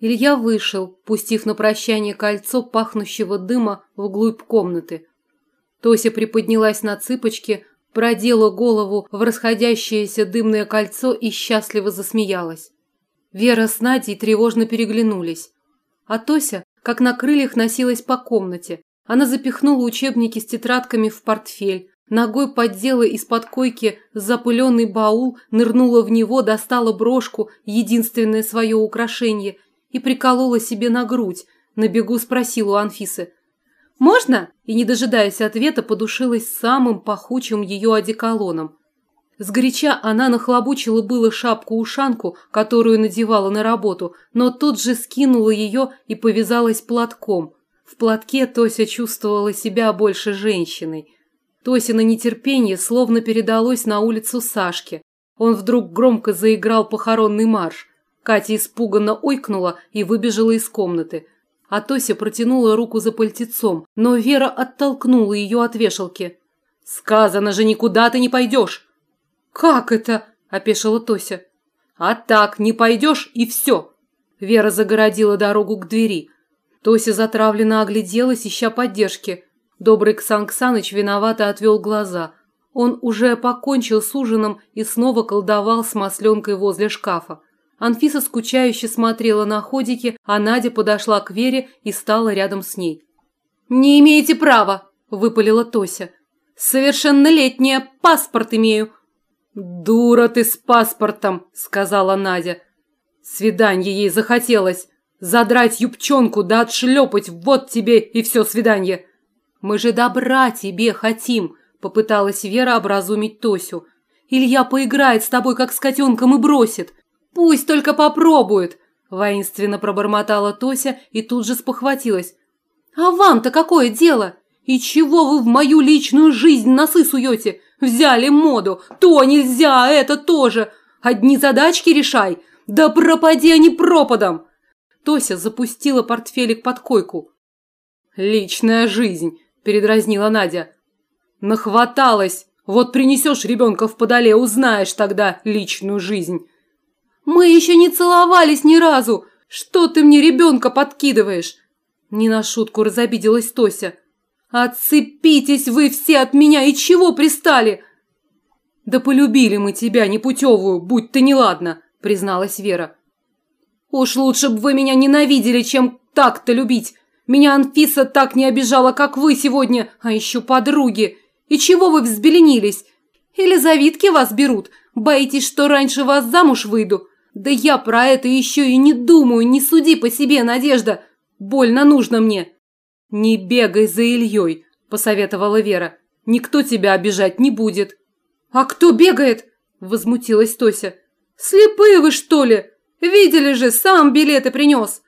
Илья вышел, пустив на прощание кольцо пахнущего дыма вглубь комнаты. Тося приподнялась на цыпочки, продела голову в расходящееся дымное кольцо и счастливо засмеялась. Вера с Надей тревожно переглянулись. А Тося, как на крыльях, носилась по комнате. Она запихнула учебники с тетрадками в портфель, ногой поддела из-под койки запыленный баул, нырнула в него, достала брошку, единственное свое украшение, и приколола себе на грудь. На бегу спросила у Анфисы – «Можно?» И, не дожидаясь ответа, подушилась самым пахучим ее одеколоном. Сгоряча она нахлобучила было шапку-ушанку, которую надевала на работу, но тут же скинула ее и повязалась платком. В платке Тося чувствовала себя больше женщиной. Тося на нетерпение словно передалось на улицу Сашке. Он вдруг громко заиграл похоронный марш. Катя испуганно ойкнула и выбежала из комнаты – а Тося протянула руку за пальтецом, но Вера оттолкнула ее от вешалки. «Сказано же, никуда ты не пойдешь!» «Как это?» – опешила Тося. «А так, не пойдешь и все!» Вера загородила дорогу к двери. Тося затравленно огляделась, ища поддержки. Добрый Ксан Ксаныч виновато отвел глаза. Он уже покончил с ужином и снова колдовал с масленкой возле шкафа. Анфиса скучающе смотрела на ходики, а Надя подошла к Вере и стала рядом с ней. «Не имеете права!» – выпалила Тося. «Совершеннолетняя, паспорт имею!» «Дура ты с паспортом!» – сказала Надя. Свиданье ей захотелось. Задрать юбчонку да отшлепать, вот тебе и все свидание. Мы же добра тебе хотим, попыталась Вера образумить Тосю. Илья поиграет с тобой, как с котенком, и бросит. Пусть только попробует, воинственно пробормотала Тося и тут же спохватилась. А вам-то какое дело? И чего вы в мою личную жизнь носы суете? Взяли моду. То нельзя, а это тоже. Одни задачки решай. Да пропади они пропадом. Тося запустила портфелик под койку. Личная жизнь, передразнила Надя. Нахваталась. Вот принесешь ребенка в подоле, узнаешь тогда личную жизнь. Мы еще не целовались ни разу. Что ты мне ребенка подкидываешь? Не на шутку разобиделась Тося. Отцепитесь вы все от меня и чего пристали? Да полюбили мы тебя непутевую, будь ты неладна, призналась Вера. Уж лучше бы вы меня ненавидели, чем так-то любить. Меня Анфиса так не обижала, как вы сегодня, а еще подруги. И чего вы взбеленились? Или завидки вас берут? Боитесь, что раньше вас замуж выйду? Да я про это еще и не думаю, не суди по себе, Надежда. Больно нужно мне. Не бегай за Ильей, посоветовала Вера. Никто тебя обижать не будет. А кто бегает? Возмутилась Тося. Слепые вы, что ли? Видели же, сам билеты принес.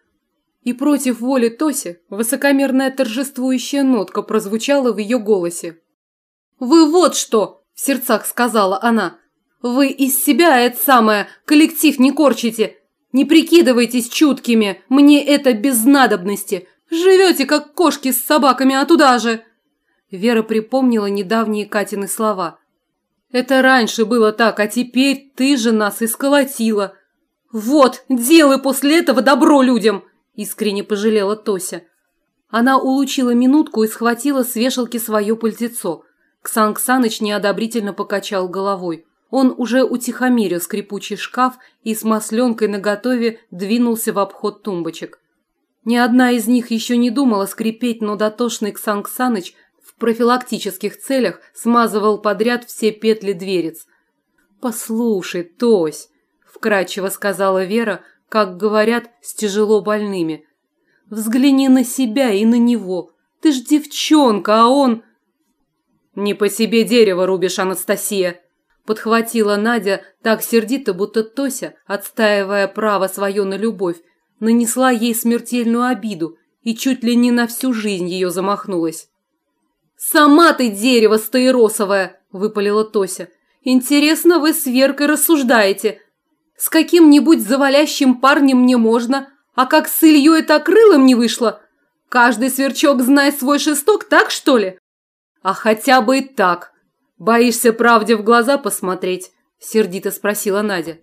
И против воли Тоси высокомерная торжествующая нотка прозвучала в ее голосе. «Вы вот что!» – в сердцах сказала она. Вы из себя это самое коллектив не корчите. Не прикидывайтесь чуткими, мне это без надобности. Живете, как кошки с собаками, а туда же. Вера припомнила недавние Катины слова. Это раньше было так, а теперь ты же нас исколотила. Вот, делай после этого добро людям, искренне пожалела Тося. Она улучила минутку и схватила с вешалки свое пальтецо. Ксан Ксаныч неодобрительно покачал головой. Он уже утихомирил скрипучий шкаф и с масленкой наготове двинулся в обход тумбочек. Ни одна из них еще не думала скрипеть, но дотошный Ксан Ксаныч в профилактических целях смазывал подряд все петли дверец. «Послушай, Тось», – вкрадчиво сказала Вера, как говорят с тяжело больными. «Взгляни на себя и на него. Ты ж девчонка, а он...» «Не по себе дерево рубишь, Анастасия», подхватила Надя так сердито, будто Тося, отстаивая право свое на любовь, нанесла ей смертельную обиду и чуть ли не на всю жизнь ее замахнулась. «Сама ты дерево стаиросовое!» – выпалила Тося. «Интересно, вы с Веркой рассуждаете. С каким-нибудь завалящим парнем мне можно, а как с Ильей это крылом не вышло? Каждый сверчок знает свой шесток, так что ли? А хотя бы и так. «Боишься правде в глаза посмотреть?» – сердито спросила Надя.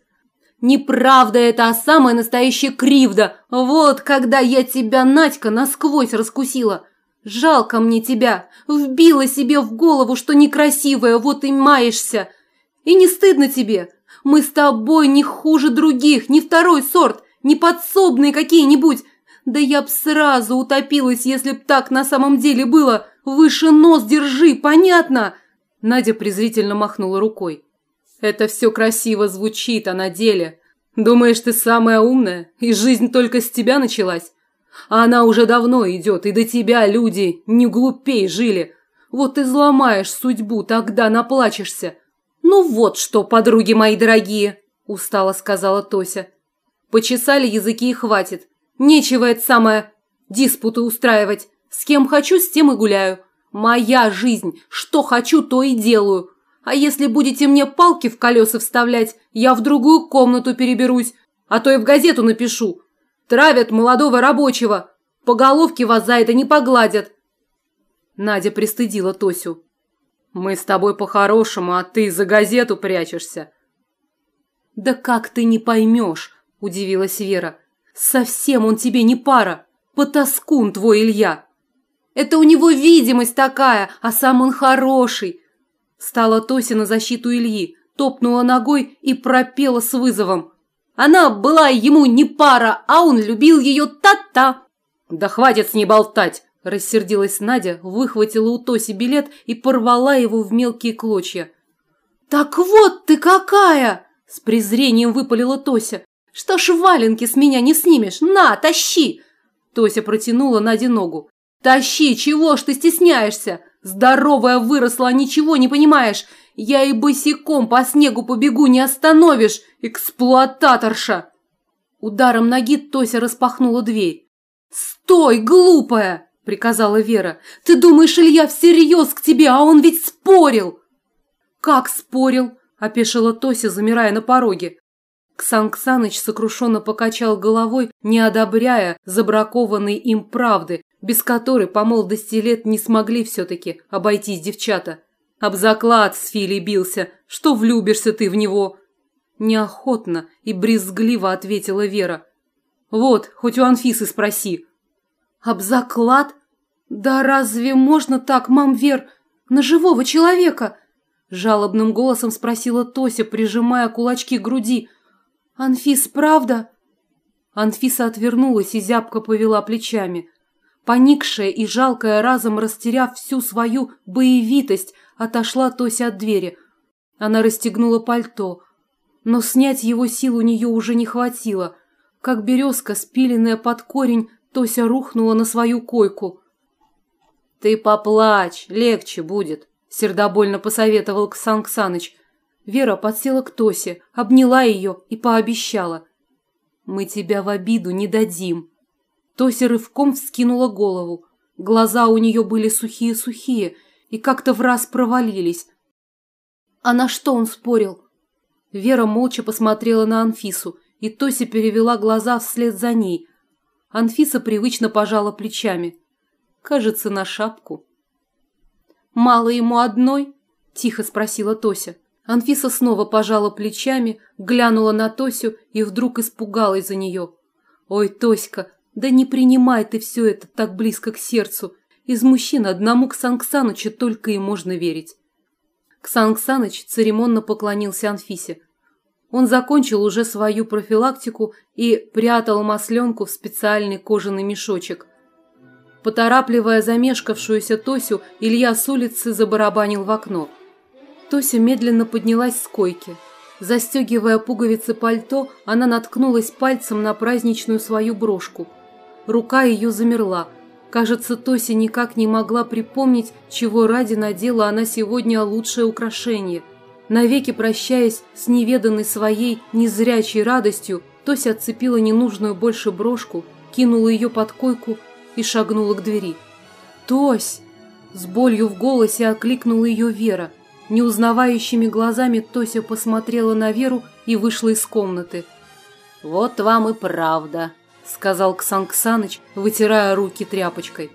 Неправда это, а самая настоящая кривда. Вот когда я тебя, Надька, насквозь раскусила. Жалко мне тебя. Вбила себе в голову, что некрасивая, вот и маешься. И не стыдно тебе? Мы с тобой не хуже других, не второй сорт, не подсобные какие-нибудь. Да я б сразу утопилась, если б так на самом деле было. Выше нос держи, понятно?» Надя презрительно махнула рукой. «Это все красиво звучит, а на деле. Думаешь, ты самая умная, и жизнь только с тебя началась? А она уже давно идет, и до тебя люди не глупей жили. Вот ты взломаешь судьбу, тогда наплачешься. Ну вот что, подруги мои дорогие, устало сказала Тося. Почесали языки и хватит. Нечего это самое диспуты устраивать. С кем хочу, с тем и гуляю. Моя жизнь. Что хочу, то и делаю. А если будете мне палки в колеса вставлять, я в другую комнату переберусь, а то и в газету напишу. Травят молодого рабочего. По головке вас за это не погладят. Надя пристыдила Тосю. Мы с тобой по-хорошему, а ты за газету прячешься. Да как ты не поймешь, удивилась Вера. Совсем он тебе не пара. Потаскун твой Илья. Это у него видимость такая, а сам он хороший. Стала Тося на защиту Ильи, топнула ногой и пропела с вызовом. Она была ему не пара, а он любил ее та-та. Да хватит с ней болтать, рассердилась Надя, выхватила у Тоси билет и порвала его в мелкие клочья. Так вот ты какая! С презрением выпалила Тося. Что ж валенки с меня не снимешь? На, тащи! Тося протянула Наде ногу. Тащи, чего ж ты стесняешься? Здоровая выросла, ничего не понимаешь. Я и босиком по снегу побегу, не остановишь, эксплуататорша!» Ударом ноги Тося распахнула дверь. «Стой, глупая!» – приказала Вера. «Ты думаешь, Илья всерьез к тебе, а он ведь спорил!» «Как спорил?» – опешила Тося, замирая на пороге. Ксан Ксаныч сокрушенно покачал головой, не одобряя забракованной им правды, без которой по молодости лет не смогли все-таки обойтись девчата. Об заклад с Филей бился, что влюбишься ты в него. Неохотно и брезгливо ответила Вера. Вот, хоть у Анфисы спроси. Об заклад? Да разве можно так, мам Вер, на живого человека? Жалобным голосом спросила Тося, прижимая кулачки к груди. Анфис, правда? Анфиса отвернулась и зябко повела плечами. Поникшая и жалкая, разом растеряв всю свою боевитость, отошла Тося от двери. Она расстегнула пальто, но снять его сил у нее уже не хватило. Как березка, спиленная под корень, Тося рухнула на свою койку. «Ты поплачь, легче будет», — сердобольно посоветовал Ксан Ксаныч. Вера подсела к Тосе, обняла ее и пообещала. «Мы тебя в обиду не дадим». Тося рывком вскинула голову. Глаза у нее были сухие-сухие и как-то в раз провалились. А на что он спорил? Вера молча посмотрела на Анфису, и Тося перевела глаза вслед за ней. Анфиса привычно пожала плечами. Кажется, на шапку. «Мало ему одной?» – тихо спросила Тося. Анфиса снова пожала плечами, глянула на Тосю и вдруг испугалась за нее. «Ой, Тоська, да не принимай ты все это так близко к сердцу. Из мужчин одному Ксан Ксанычу только и можно верить. Ксан Ксаныч церемонно поклонился Анфисе. Он закончил уже свою профилактику и прятал масленку в специальный кожаный мешочек. Поторапливая замешкавшуюся Тосю, Илья с улицы забарабанил в окно. Тося медленно поднялась с койки. Застегивая пуговицы пальто, она наткнулась пальцем на праздничную свою брошку – Рука ее замерла. Кажется, Тося никак не могла припомнить, чего ради надела она сегодня лучшее украшение. Навеки прощаясь с неведанной своей незрячей радостью, Тося отцепила ненужную больше брошку, кинула ее под койку и шагнула к двери. «Тось!» С болью в голосе окликнула ее Вера. Неузнавающими глазами Тося посмотрела на Веру и вышла из комнаты. «Вот вам и правда», сказал Ксан Ксаныч, вытирая руки тряпочкой.